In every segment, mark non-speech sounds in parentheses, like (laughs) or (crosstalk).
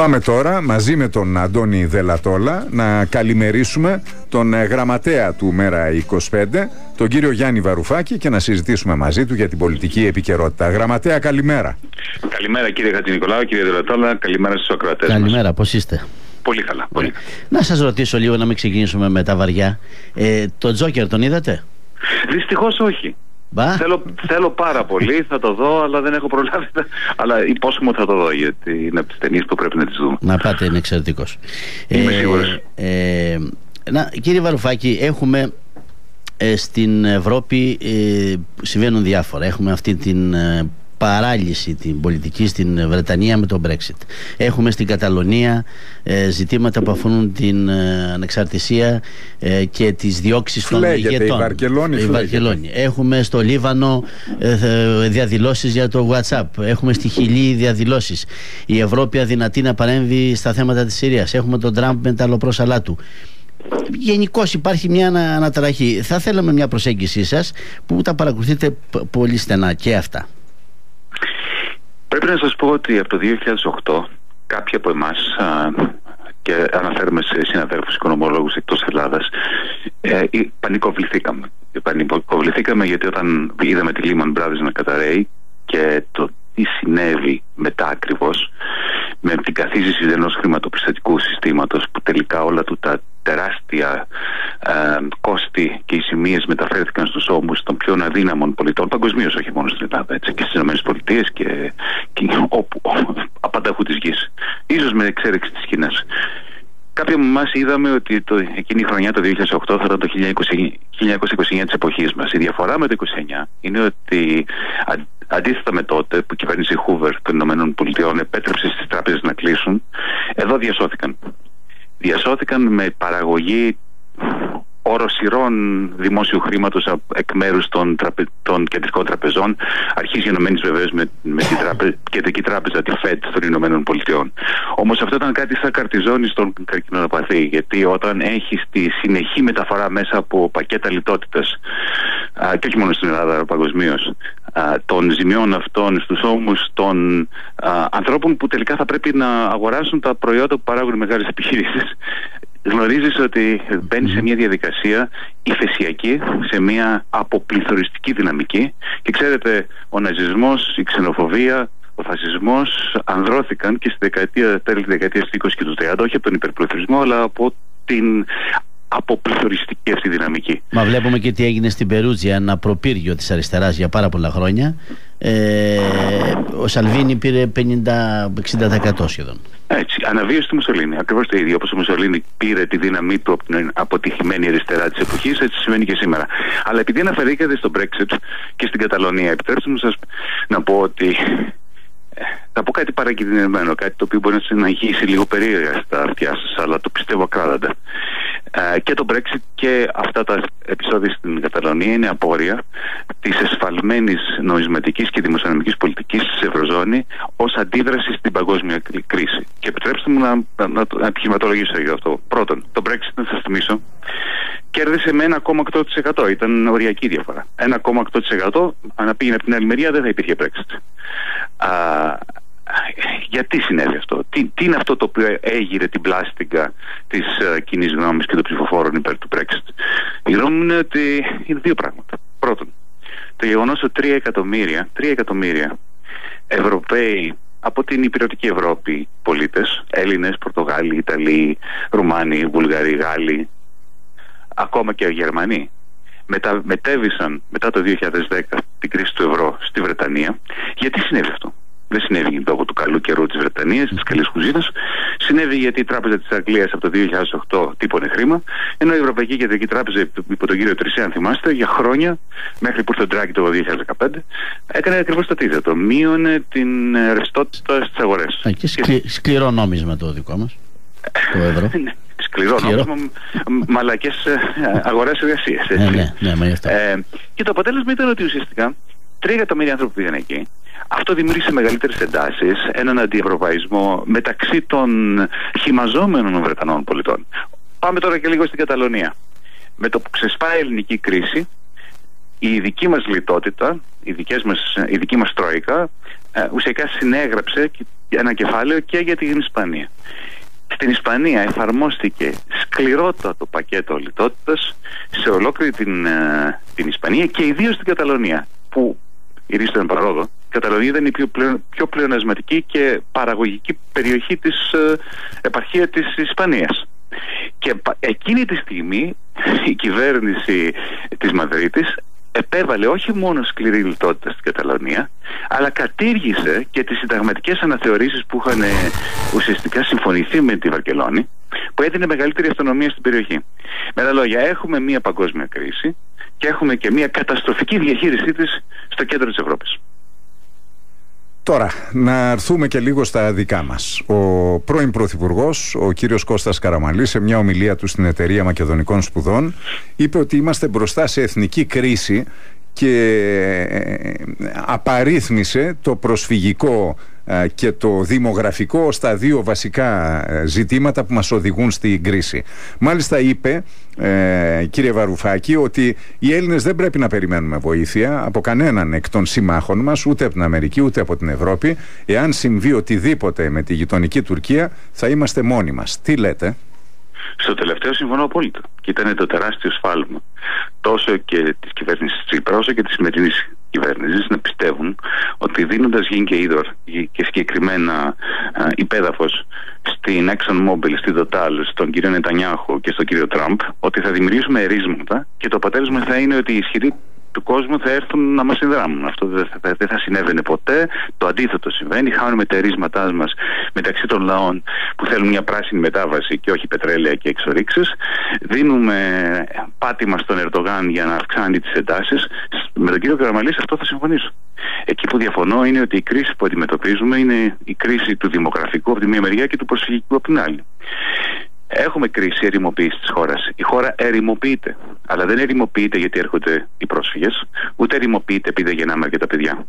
Πάμε τώρα μαζί με τον Αντώνη Δελατόλα να καλημερίσουμε τον ε, γραμματέα του Μέρα 25, τον κύριο Γιάννη Βαρουφάκη και να συζητήσουμε μαζί του για την πολιτική επικαιρότητα. Γραμματέα, καλημέρα. Καλημέρα κύριε Χατζη κύριε Δελατόλα, καλημέρα στους ακροατές Καλημέρα, πώς είστε; Πολύ καλά. Πολύ. Να σας ρωτήσω λίγο να μην ξεκινήσουμε με τα βαριά. Ε, το Τζόκερ τον είδατε; Δυστυχώς όχι. Θέλω, θέλω πάρα πολύ, θα το δω, αλλά δεν έχω προλάβει. Αλλά υπόσχομαι ότι θα το δω, γιατί είναι από τις ταινίες που πρέπει να τις δούμε. Να πάτε, είναι εξαιρετικός. Είμαι ε, ε, να, κύριε Βαρουφάκη, έχουμε ε, στην Ευρώπη ε, συμβαίνουν διάφορα. Έχουμε αυτή την ε, παράλυση την πολιτική στην Βρετανία με τον Brexit. Έχουμε στην Καταλωνία ε, ζητήματα που αφορούν την ε, ανεξαρτησία ε, και τις διώξεις των ηγετών. Η Βαρκελόνη, η Βαρκελόνη. Έχουμε στο Λίβανο ε, διαδηλώσεις για το WhatsApp. Έχουμε στη Χιλή διαδηλώσεις. Η Ευρώπη αδυνατεί να παρέμβει στα θέματα της Συρίας. Έχουμε τον Τραμπ με τα λοπρόσαλά του. Γενικώ υπάρχει μια αναταραχή. Θα θέλαμε μια προσέγγιση σας που τα παρακολουθείτε πολύ στενά και αυτά. Πρέπει να σας πω ότι από το 2008 κάποιοι από εμάς και αναφέρουμε σε συναδέλφους οικονομολόγους εκτός Ελλάδας ε, πανικοβληθήκαμε. Πανικοβληθήκαμε γιατί όταν είδαμε τη Lehman Brothers να καταραίει και το τι συνέβη μετά ακριβώς με την καθίζηση ενός χρηματοπιστωτικού συστήματος που τελικά όλα του τα τεράστια ε, κόστη και οι σημείες μεταφέρθηκαν στους ώμους των πιο αδύναμων πολιτών παγκοσμίως, όχι μόνο στην Ελλάδα, έτσι, και στις ΗΠΑ και, και όπου, απανταχού της γης. Ίσως με εξαίρεξη της Κίνας. Κάποιοι από εμάς είδαμε ότι το, εκείνη η χρονιά, το 2008, θα ήταν το 1929 της εποχής μας. Η διαφορά με το 19 είναι ότι αντίθετα με τότε που η κυβέρνηση Χούβερ των Ηνωμένων Πολιτειών επέτρεψε στις τράπεζες να κλείσουν, εδώ διασώθηκαν. Διασώθηκαν με παραγωγή οροσυρών δημόσιου χρήματος εκ μέρους των, τραπε, των κεντρικών τραπεζών, αρχή γενομένη βεβαίως με, με την τραπε, κεντρική τράπεζα, τη ΦΕΤ των Ηνωμένων Πολιτειών. Όμως αυτό ήταν κάτι σαν καρτιζόνι στον καρκινοπαθή, γιατί όταν έχει τη συνεχή μεταφορά μέσα από πακέτα λιτότητας, και όχι μόνο στην Ελλάδα, αλλά παγκοσμίως, των ζημιών αυτών στους ώμους των α, ανθρώπων που τελικά θα πρέπει να αγοράσουν τα προϊόντα που παράγουν οι μεγάλες επιχειρήσεις. (laughs) Γνωρίζεις ότι μπαίνει σε μια διαδικασία υφεσιακή, σε μια αποπληθωριστική δυναμική και ξέρετε ο ναζισμός, η ξενοφοβία, ο φασισμός ανδρώθηκαν και στη δεκαετία, τέλη της δεκαετίας του 20 και τους 30 όχι από τον υπερπληθωρισμό αλλά από την αποπληθωριστική αυτή δυναμική. Μα βλέπουμε και τι έγινε στην Περούτζια, ένα προπύργιο της αριστεράς για πάρα πολλά χρόνια. Ε, ο Σαλβίνη πήρε 50-60% σχεδόν. Έτσι, αναβίωσε τη Μουσολίνη. Ακριβώς το ίδιο. Όπως ο Μουσολίνη πήρε τη δύναμή του από την αποτυχημένη αριστερά της εποχής, έτσι σημαίνει και σήμερα. Αλλά επειδή αναφερθήκατε στο Brexit και στην Καταλωνία, επιτρέψτε μου σας να πω ότι ε, θα πω κάτι παρακινδυνευμένο, κάτι το οποίο μπορεί να συναγήσει λίγο περίεργα στα αυτιά σας, αλλά το πιστεύω ακράδαντα. Ε, και το Brexit και αυτά τα επεισόδια στην Καταλωνία είναι απόρρια της εσφαλμένης νοησματικής και δημοσιονομικής πολιτικής της Ευρωζώνη ως αντίδραση στην παγκόσμια κρίση. Και επιτρέψτε μου να, να, να επιχειρηματολογήσω για αυτό. Πρώτον, το Brexit, να σας θυμίσω, κέρδισε με 1,8%. Ήταν οριακή διαφορά. 1,8% αν πήγαινε από την άλλη μεριά δεν θα υπήρχε Brexit. Α, γιατί συνέβη αυτό, τι, τι είναι αυτό το οποίο έγειρε την πλάστιγκα της uh, κοινής γνώμης και των ψηφοφόρων υπέρ του Brexit; Η γνώμη μου είναι ότι είναι δύο πράγματα. Πρώτον, το γεγονός ότι 3 εκατομμύρια, 3 εκατομμύρια Ευρωπαίοι από την υπηρετική Ευρώπη πολίτες, Έλληνες, Πορτογάλοι, Ιταλοί, Ρουμάνοι, Βουλγαροί, Γάλλοι, ακόμα και Γερμανοί, μετα, μετέβησαν μετά το 2010 την κρίση του ευρώ στη Βρετανία. Γιατί συνέβη αυτό; Δεν συνέβη λόγω του καλού καιρού της Βρετανίας, της καλής κουζίνας. Συνέβη γιατί η Τράπεζα της Αγγλίας από το 2008 τύπωνε χρήμα, ενώ η Ευρωπαϊκή Κεντρική Τράπεζα υπό τον κύριο Τρισέ, αν θυμάστε, για χρόνια, μέχρι που ήρθε ο Ντράκη το 2015, έκανε ακριβώς το αντίθετο. Μείωνε την ρευστότητα στις αγορές. Και σκλη, σκληρό νόμισμα το δικό μας. Το ευρώ. Ναι, σκληρό, σκληρό. νόμισμα, μαλακές ε, αγορέ εργασίας. Ναι, ναι, ναι, ε, και το αποτέλεσμα ήταν ότι ουσιαστικά 3 εκατομμύρια άνθρωποι πήγαν εκεί αυτό δημιούργησε μεγαλύτερες εντάσεις, έναν αντιευρωπαϊσμό μεταξύ των χυμαζόμενων Βρετανών πολιτών. Πάμε τώρα και λίγο στην Καταλωνία. Με το που ξεσπάει η ελληνική κρίση, η δική μας λιτότητα, η, δικές μας, η δική μας τρόικα ε, ουσιαστικά συνέγραψε ένα κεφάλαιο και για την Ισπανία. Στην Ισπανία εφαρμόστηκε σκληρότατο πακέτο λιτότητας σε ολόκληρη την, ε, την Ισπανία και ιδίως στην Καταλωνία που ηρίστον παρόδο. Η Καταλωνία ήταν η πιο, πλεον, πιο πλεονασματική και παραγωγική περιοχή της ε, επαρχία της Ισπανίας. Και εκείνη τη στιγμή η κυβέρνηση της Μαδρίτης επέβαλε όχι μόνο σκληρή λιτότητα στην Καταλωνία, αλλά κατήργησε και τις συνταγματικές αναθεωρήσεις που είχαν ε, ουσιαστικά συμφωνηθεί με τη Βαρκελόνη, που έδινε μεγαλύτερη αυτονομία στην περιοχή. Με άλλα λόγια, έχουμε μια παγκόσμια κρίση και έχουμε και μια καταστροφική διαχείρισή της στο κέντρο της Ευρώπης. Τώρα, να έρθουμε και λίγο στα δικά μας. Ο πρώην Πρωθυπουργός, ο κύριος Κώστας Καραμαλής, σε μια ομιλία του στην Εταιρεία Μακεδονικών Σπουδών, είπε ότι είμαστε μπροστά σε εθνική κρίση και ε, απαρίθμησε το προσφυγικό ε, και το δημογραφικό στα δύο βασικά ε, ζητήματα που μας οδηγούν στην κρίση. Μάλιστα είπε, ε, κύριε Βαρουφάκη, ότι οι Έλληνες δεν πρέπει να περιμένουμε βοήθεια από κανέναν εκ των συμμάχων μας, ούτε από την Αμερική ούτε από την Ευρώπη. Εάν συμβεί οτιδήποτε με τη γειτονική Τουρκία, θα είμαστε μόνοι μας. Τι λέτε; Στο τελευταίο συμφωνώ απόλυτα. Και ήταν το τεράστιο σφάλμα τόσο και της κυβέρνησης Τσίπρας όσο και της σημερινής κυβέρνηση να πιστεύουν ότι δίνοντας γη και είδωρ και συγκεκριμένα υπέδαφος στην ExxonMobil, στη Total, στον κύριο Νετανιάχου και στον κύριο Τραμπ, ότι θα δημιουργήσουμε ερίσματα και το αποτέλεσμα θα είναι ότι οι ισχυροί του κόσμου θα έρθουν να μας συνδράμουν. Αυτό δεν θα, δεν θα συνέβαινε ποτέ. Το αντίθετο συμβαίνει. Χάνουμε τα ερίσματά μας μεταξύ των λαών που θέλουν μια πράσινη μετάβαση και όχι πετρέλαια και εξορίξεις. Δίνουμε πάτημα στον Ερντογάν για να αυξάνει τις εντάσεις. Με τον κύριο Καραμαλής αυτό θα συμφωνήσω. Εκεί που διαφωνώ είναι ότι η κρίση που αντιμετωπίζουμε είναι η κρίση του δημογραφικού από τη μία μεριά και του προσφυγικού από την άλλη. Έχουμε κρίση ερημοποίησης της χώρας. Η χώρα ερημοποιείται. Αλλά δεν ερημοποιείται γιατί έρχονται οι πρόσφυγες, ούτε ερημοποιείται επειδή γεννάμε αρκετά παιδιά.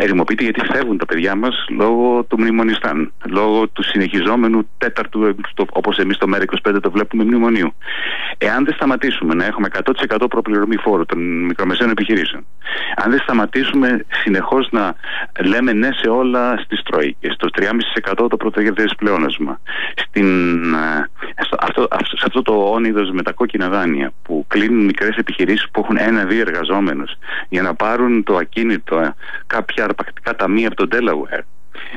Ερημοποιείται γιατί φεύγουν τα παιδιά μας λόγω του μνημονιστάν, λόγω του συνεχιζόμενου τέταρτου, όπως εμείς το ΜΕΡΑ25 το βλέπουμε, μνημονίου. Εάν δεν σταματήσουμε να έχουμε 100% προπληρωμή φόρου των μικρομεσαίων επιχειρήσεων, αν δεν σταματήσουμε συνεχώς να λέμε ναι σε όλα στι τρόικε, στο 3,5% το πρωτογενέ πλεόνασμα, στην ε, αυτό, σε αυτό το όνειδος με τα κόκκινα δάνεια που κλείνουν μικρές επιχειρήσεις που έχουν ένα-δύο εργαζόμενους για να πάρουν το ακίνητο κάποια αρπακτικά ταμεία από τον Delaware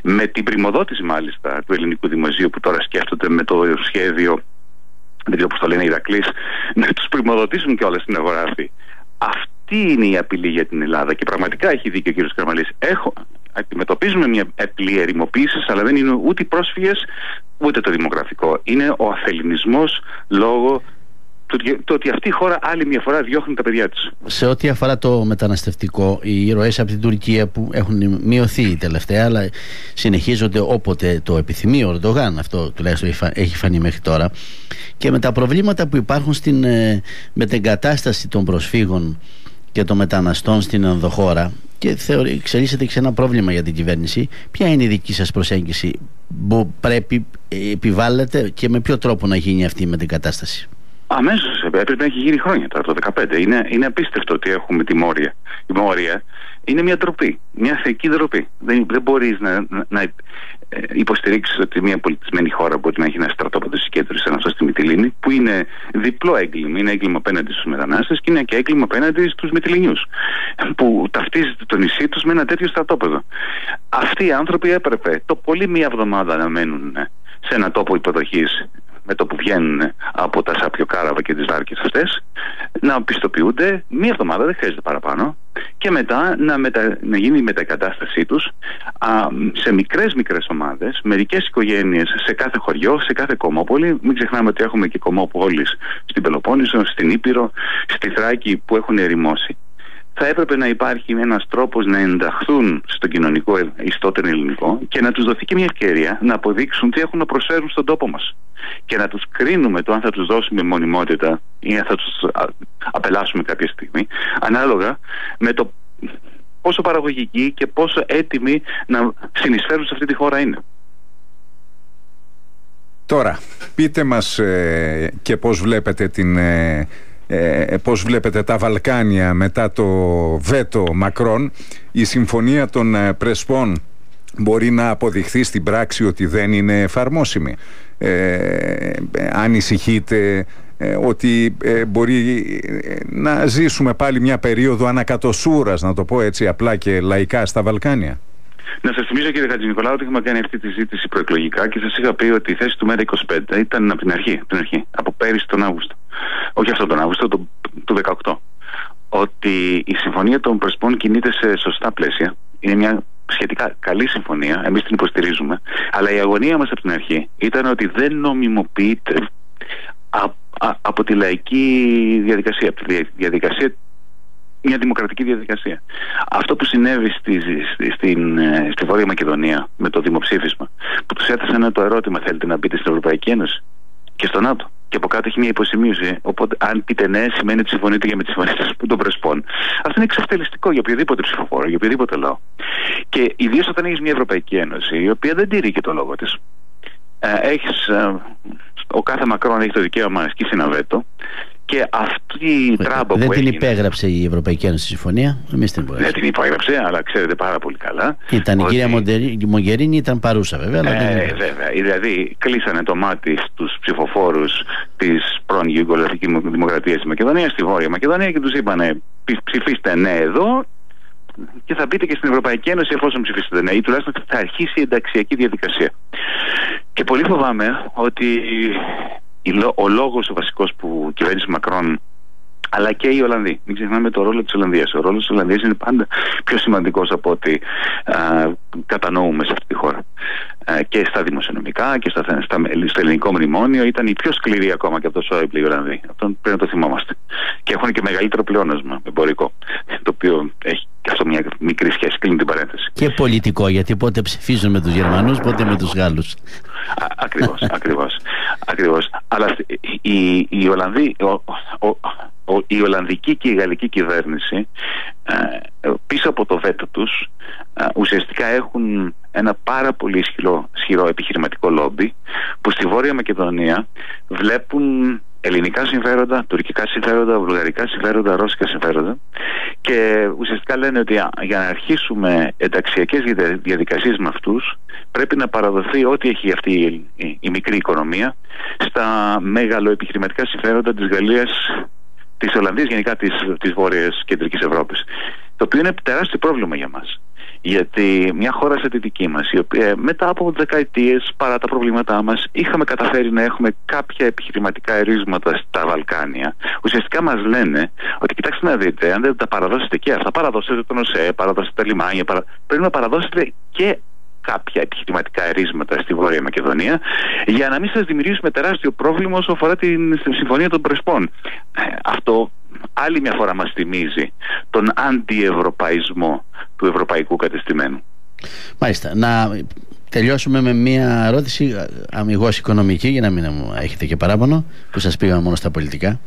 με την πρημοδότηση μάλιστα του ελληνικού δημοσίου που τώρα σκέφτονται με το σχέδιο δεν ξέρω πώ το λένε οι Ηρακλείς, να τους πρημοδοτήσουν και όλα στην αγορά αυτή. Αυτή είναι η απειλή για την Ελλάδα και πραγματικά έχει δίκιο ο κ. Καρμαλή. Αντιμετωπίζουμε μια απλή ερημοποίηση, αλλά δεν είναι ούτε οι πρόσφυγες ούτε το δημογραφικό. Είναι ο αθεληνισμός λόγω το ότι αυτή η χώρα άλλη μια φορά διώχνει τα παιδιά της. Σε ό,τι αφορά το μεταναστευτικό, οι ροές από την Τουρκία που έχουν μειωθεί τελευταία, αλλά συνεχίζονται όποτε το επιθυμεί ο Ερντογάν, αυτό τουλάχιστον έχει φανεί μέχρι τώρα, και με τα προβλήματα που υπάρχουν στην ε, μετεγκατάσταση των προσφύγων και των μεταναστών στην ενδοχώρα και θεωρεί, εξελίσσεται και σε ένα πρόβλημα για την κυβέρνηση. Ποια είναι η δική σας προσέγγιση; Που πρέπει, επιβάλλεται και με ποιο τρόπο να γίνει αυτή η μετεγκατάσταση; Αμέσως έπρεπε να έχει γίνει χρόνια τώρα το 2015. Είναι, είναι απίστευτο ότι έχουμε τη Μόρια. Η Μόρια είναι μια ντροπή, μια θεϊκή ντροπή. Δεν, δεν μπορείς να, να, να ε, υποστηρίξεις ότι μια πολιτισμένη χώρα μπορεί να έχει ένα στρατόπεδο συγκέντρωση σαν αυτό στη Μυτιλίνη, που είναι διπλό έγκλημα. Είναι έγκλημα απέναντι στους μετανάστες και είναι και έγκλημα απέναντι στους Μυτιλινιούς, που ταυτίζεται το νησί τους με ένα τέτοιο στρατόπεδο. Αυτοί οι άνθρωποι έπρεπε το πολύ μία εβδομάδα να μένουν σε ένα τόπο υποδοχής με το που βγαίνουν από τα Σάπιο Κάραβα και τις βάρκες αυτές να πιστοποιούνται μία εβδομάδα, δεν χρειάζεται παραπάνω και μετά να, μετα... να γίνει η μετακατάστασή τους α, σε μικρές μικρές ομάδες, μερικές οικογένειες σε κάθε χωριό, σε κάθε κομμόπολη. Μην ξεχνάμε ότι έχουμε και κομμόπολεις στην Πελοπόννησο, στην Ήπειρο, στη Θράκη που έχουν ερημώσει θα έπρεπε να υπάρχει ένας τρόπος να ενταχθούν στο κοινωνικό ιστό ελληνικό και να τους δοθεί και μια ευκαιρία να αποδείξουν τι έχουν να προσφέρουν στον τόπο μας και να τους κρίνουμε το αν θα τους δώσουμε μονιμότητα ή αν θα τους απελάσουμε κάποια στιγμή ανάλογα με το πόσο παραγωγικοί και πόσο έτοιμοι να συνεισφέρουν σε αυτή τη χώρα είναι. Τώρα, πείτε μας ε, και πώς βλέπετε την ε, ε, πώς βλέπετε τα Βαλκάνια μετά το βέτο Μακρόν. Η συμφωνία των ε, Πρεσπών μπορεί να αποδειχθεί στην πράξη ότι δεν είναι εφαρμόσιμη. Ε, ανησυχείτε ε, ότι ε, μπορεί ε, να ζήσουμε πάλι μια περίοδο ανακατοσούρας να το πω έτσι απλά και λαϊκά στα Βαλκάνια. Να σας θυμίσω κύριε Χατζηνικολάου ότι είχαμε κάνει αυτή τη ζήτηση προεκλογικά και σας είχα πει ότι η θέση του ΜΕΡΑ 25 ήταν από την αρχή, από, την αρχή, από πέρυσι τον Αύγουστο. Όχι αυτό τον Αύγουστο, το, το 18. Ότι η συμφωνία των Πρεσπών κινείται σε σωστά πλαίσια. Είναι μια σχετικά καλή συμφωνία, εμείς την υποστηρίζουμε. Αλλά η αγωνία μας από την αρχή ήταν ότι δεν νομιμοποιείται από τη λαϊκή διαδικασία, από τη διαδικασία μια δημοκρατική διαδικασία. Αυτό που συνέβη στη, στη, στην, ε, στη Βόρεια Μακεδονία με το δημοψήφισμα, που τους έθεσαν το ερώτημα: Θέλετε να μπείτε στην Ευρωπαϊκή Ένωση και στο ΝΑΤΟ; Και από κάτω έχει μια υποσημείωση. Οπότε, αν πείτε ναι, σημαίνει ότι συμφωνείτε για με τις συμφωνίε των Πρεσπών. Αυτό είναι εξευτελιστικό για οποιοδήποτε ψηφοφόρο, για οποιοδήποτε λαό. Και ιδίως όταν έχεις μια Ευρωπαϊκή Ένωση, η οποία δεν τηρεί και το λόγο της. Ε, έχεις, ε, ο κάθε Μακρόν έχει το δικαίωμα να ασκήσει ένα βέτο και αυτή η τράμπα δεν που την έγινε, υπέγραψε η Ευρωπαϊκή Ένωση Συμφωνία. Εμείς την Δεν την υπέγραψε, αλλά ξέρετε πάρα πολύ καλά. Ήταν ότι... η κυρία Μογκερίνη, ήταν παρούσα βέβαια. Αλλά ε, δεν... βέβαια. Δηλαδή, κλείσανε το μάτι στους ψηφοφόρους της πρώην Ιουγκολαθική Δημοκρατία της Μακεδονίας, στη Βόρεια Μακεδονία και τους είπανε ψηφίστε ναι εδώ και θα μπείτε και στην Ευρωπαϊκή Ένωση εφόσον ψηφίσετε ναι, ή τουλάχιστον θα αρχίσει η ενταξιακή διαδικασία. Και πολύ φοβάμαι ότι ο λόγος ο βασικός που κυβέρνησε Μακρόν αλλά και οι Ολλανδοί. Μην ξεχνάμε το ρόλο της Ολλανδίας. Ο ρόλος της Ολλανδίας είναι πάντα πιο σημαντικός από ό,τι κατανοούμε σε αυτή τη χώρα. Α, και στα δημοσιονομικά και στα, στα, στο ελληνικό μνημόνιο ήταν οι πιο σκληροί ακόμα και από το Σόιμπλε οι Ολλανδοί. Αυτό πρέπει να το θυμόμαστε. Και έχουν και μεγαλύτερο πλεόνασμα εμπορικό. Το οποίο έχει και αυτό μια μικρή σχέση. Κλείνει την παρένθεση. Και πολιτικό, γιατί πότε ψηφίζουν με τους Γερμανούς, πότε με τους Γάλλους. Ακριβώς, (laughs) ακριβώς. Ακριβώς. Αλλά η, η, Ολλανδή, ο, ο, η Ολλανδική και η Γαλλική κυβέρνηση ε, πίσω από το βέτο τους ε, ουσιαστικά έχουν ένα πάρα πολύ ισχυρό, ισχυρό επιχειρηματικό λόμπι που στη Βόρεια Μακεδονία βλέπουν ελληνικά συμφέροντα, τουρκικά συμφέροντα, βουλγαρικά συμφέροντα, ρώσικα συμφέροντα και ουσιαστικά λένε ότι για να αρχίσουμε ενταξιακές διαδικασίες με αυτούς πρέπει να παραδοθεί ό,τι έχει αυτή η, η, μικρή οικονομία στα μεγάλο επιχειρηματικά συμφέροντα της Γαλλίας της Ολλανδίας, γενικά της της Βόρειας Κεντρικής Ευρώπης. Το οποίο είναι τεράστιο πρόβλημα για μας. Γιατί μια χώρα σαν τη δική μας, η οποία μετά από δεκαετίες παρά τα προβλήματά μας, είχαμε καταφέρει να έχουμε κάποια επιχειρηματικά ερίσματα στα Βαλκάνια, ουσιαστικά μας λένε ότι κοιτάξτε να δείτε, αν δεν τα παραδώσετε και αυτά, παραδώσετε τον ΟΣΕ, παραδώσετε τα λιμάνια, παρα... πρέπει να παραδώσετε και κάποια επιχειρηματικά ερίσματα στη Βόρεια Μακεδονία για να μην σας δημιουργήσουμε τεράστιο πρόβλημα όσο αφορά την Συμφωνία των Πρεσπών. Ε, αυτό άλλη μια φορά μας θυμίζει τον αντιευρωπαϊσμό του ευρωπαϊκού κατεστημένου. Μάλιστα. Να τελειώσουμε με μια ερώτηση αμυγός οικονομική για να μην έχετε και παράπονο που σας πήγαμε μόνο στα πολιτικά.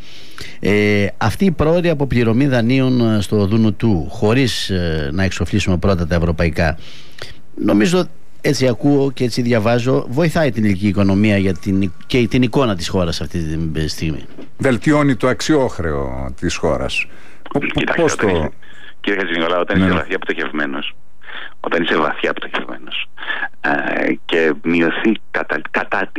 Ε, αυτή η πρόορη αποπληρωμή δανείων στο Δούνου του χωρίς ε, να εξοφλήσουμε πρώτα τα ευρωπαϊκά νομίζω έτσι ακούω και έτσι διαβάζω βοηθάει την ελληνική οικονομία για την, και την εικόνα της χώρας αυτή τη στιγμή. Βελτιώνει το αξιόχρεο της χώρας. Πώς το... Κύριε Χατζηνικολά, όταν ναι. είσαι ναι. βαθιά πτωχευμένος όταν είσαι βαθιά πτωχευμένος ε, και μειωθεί κατά, κατά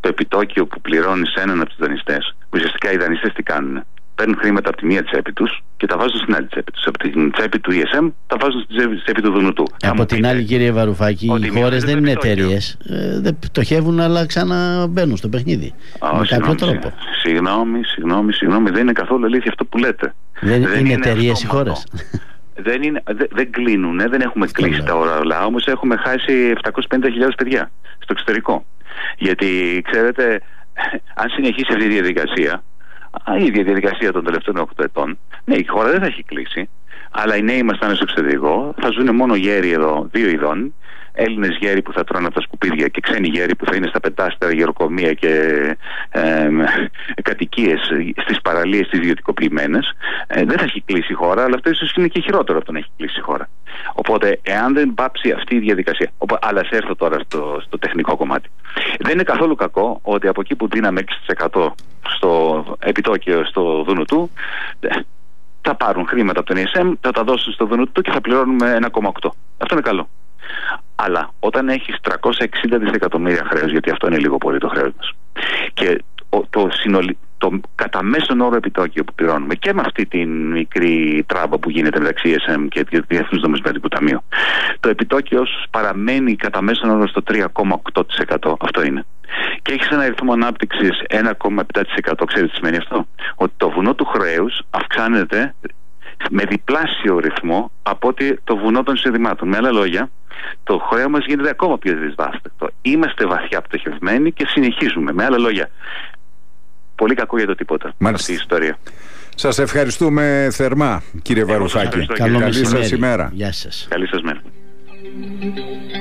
το επιτόκιο που πληρώνεις έναν από τους δανειστές, ουσιαστικά οι δανειστές τι κάνουν παίρνουν χρήματα από τη μία τσέπη τους και τα βάζουν στην άλλη τσέπη τους. Από την τσέπη του ESM τα βάζουν στην τσέπη του Δουνουτού. Από την άλλη, κύριε Βαρουφάκη, οι χώρες δεν είναι εταιρείες. Ε, δεν πτωχεύουν, αλλά ξαναμπαίνουν στο παιχνίδι. Oh, με κάποιο τρόπο. Συγγνώμη, συγγνώμη, συγγνώμη. Δεν είναι καθόλου αλήθεια αυτό που λέτε. Δεν, δεν είναι, είναι εταιρείες οι χώρες. Δεν, είναι, δεν, δεν κλείνουν, δεν έχουμε κλείσει τα οραλά, όμως έχουμε χάσει 750.000 παιδιά στο εξωτερικό. Γιατί ξέρετε, αν συνεχίσει αυτή η διαδικασία, η ίδια διαδικασία των τελευταίων 8 ετών. Ναι, η χώρα δεν θα έχει κλείσει, αλλά οι νέοι μας θα είναι στο εξωτερικό, θα ζουν μόνο γέροι εδώ, δύο ειδών. Έλληνες γέροι που θα τρώνε από τα σκουπίδια και ξένοι γέροι που θα είναι στα πεντάστερα γεροκομεία και ε, κατοικίες στις παραλίες τις ιδιωτικοποιημένες. Ε, δεν θα έχει κλείσει η χώρα, αλλά αυτό ίσως είναι και χειρότερο από το να έχει κλείσει η χώρα. Οπότε, εάν δεν πάψει αυτή η διαδικασία. Αλλά σε έρθω τώρα στο, στο τεχνικό κομμάτι. Δεν είναι καθόλου κακό ότι από εκεί που δίναμε 6% στο επιτόκιο στο Δουνουτού, ε, θα πάρουν χρήματα από τον ESM, θα τα δώσουν στο Δουνουτού και θα πληρώνουμε 1,8. Αυτό είναι καλό. Αλλά όταν έχεις 360 δισεκατομμύρια χρέος, γιατί αυτό είναι λίγο πολύ το χρέος μας, και το, συνολι... το κατά μέσον όρο επιτόκιο που πληρώνουμε και με αυτή την μικρή τράμπα που γίνεται μεταξύ ESM και Διεθνούς Νομισματικού Ταμείου, το επιτόκιος παραμένει κατά μέσον όρο στο 3,8%. Αυτό είναι. Και έχεις ένα ρυθμό ανάπτυξης 1,7%. Ξέρετε τι σημαίνει αυτό; Ότι το βουνό του χρέους αυξάνεται με διπλάσιο ρυθμό από ότι το βουνό των εισοδημάτων. Με άλλα λόγια, το χρέος μας γίνεται ακόμα πιο δυσβάστατο. Είμαστε βαθιά πτωχευμένοι και συνεχίζουμε. Με άλλα λόγια, πολύ κακό για το τίποτα Μάλιστα. αυτή η ιστορία. Σας ευχαριστούμε θερμά, κύριε Βαρουφάκη. Καλή σας ημέρα. Γεια σας. Καλή σας μέρα.